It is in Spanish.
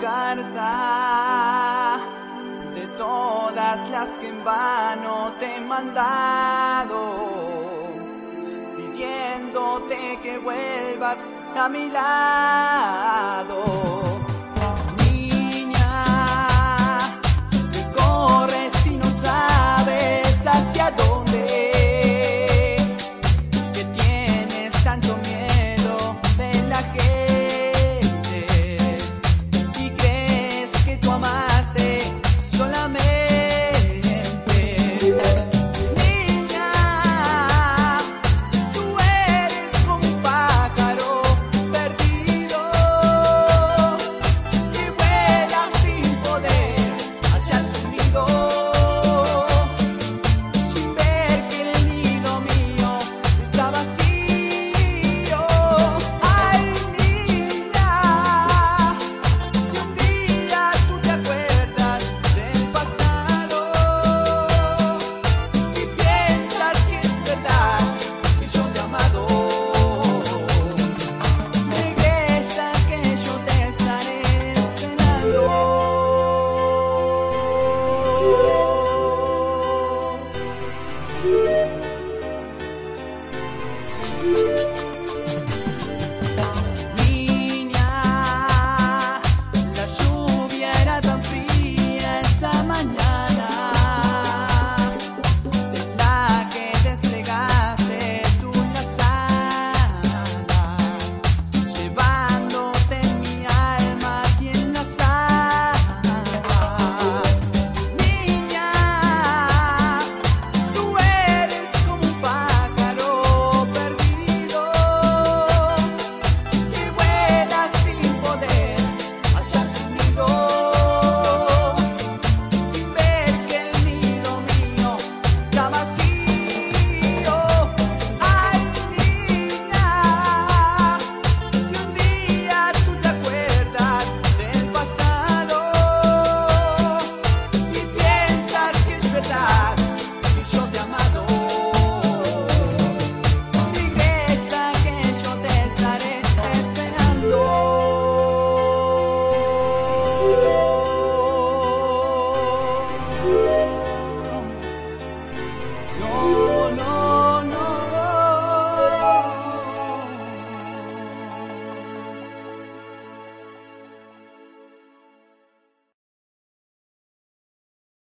carta de todas las que en vano te he mandado, pidiéndote que vuelvas a mi lado.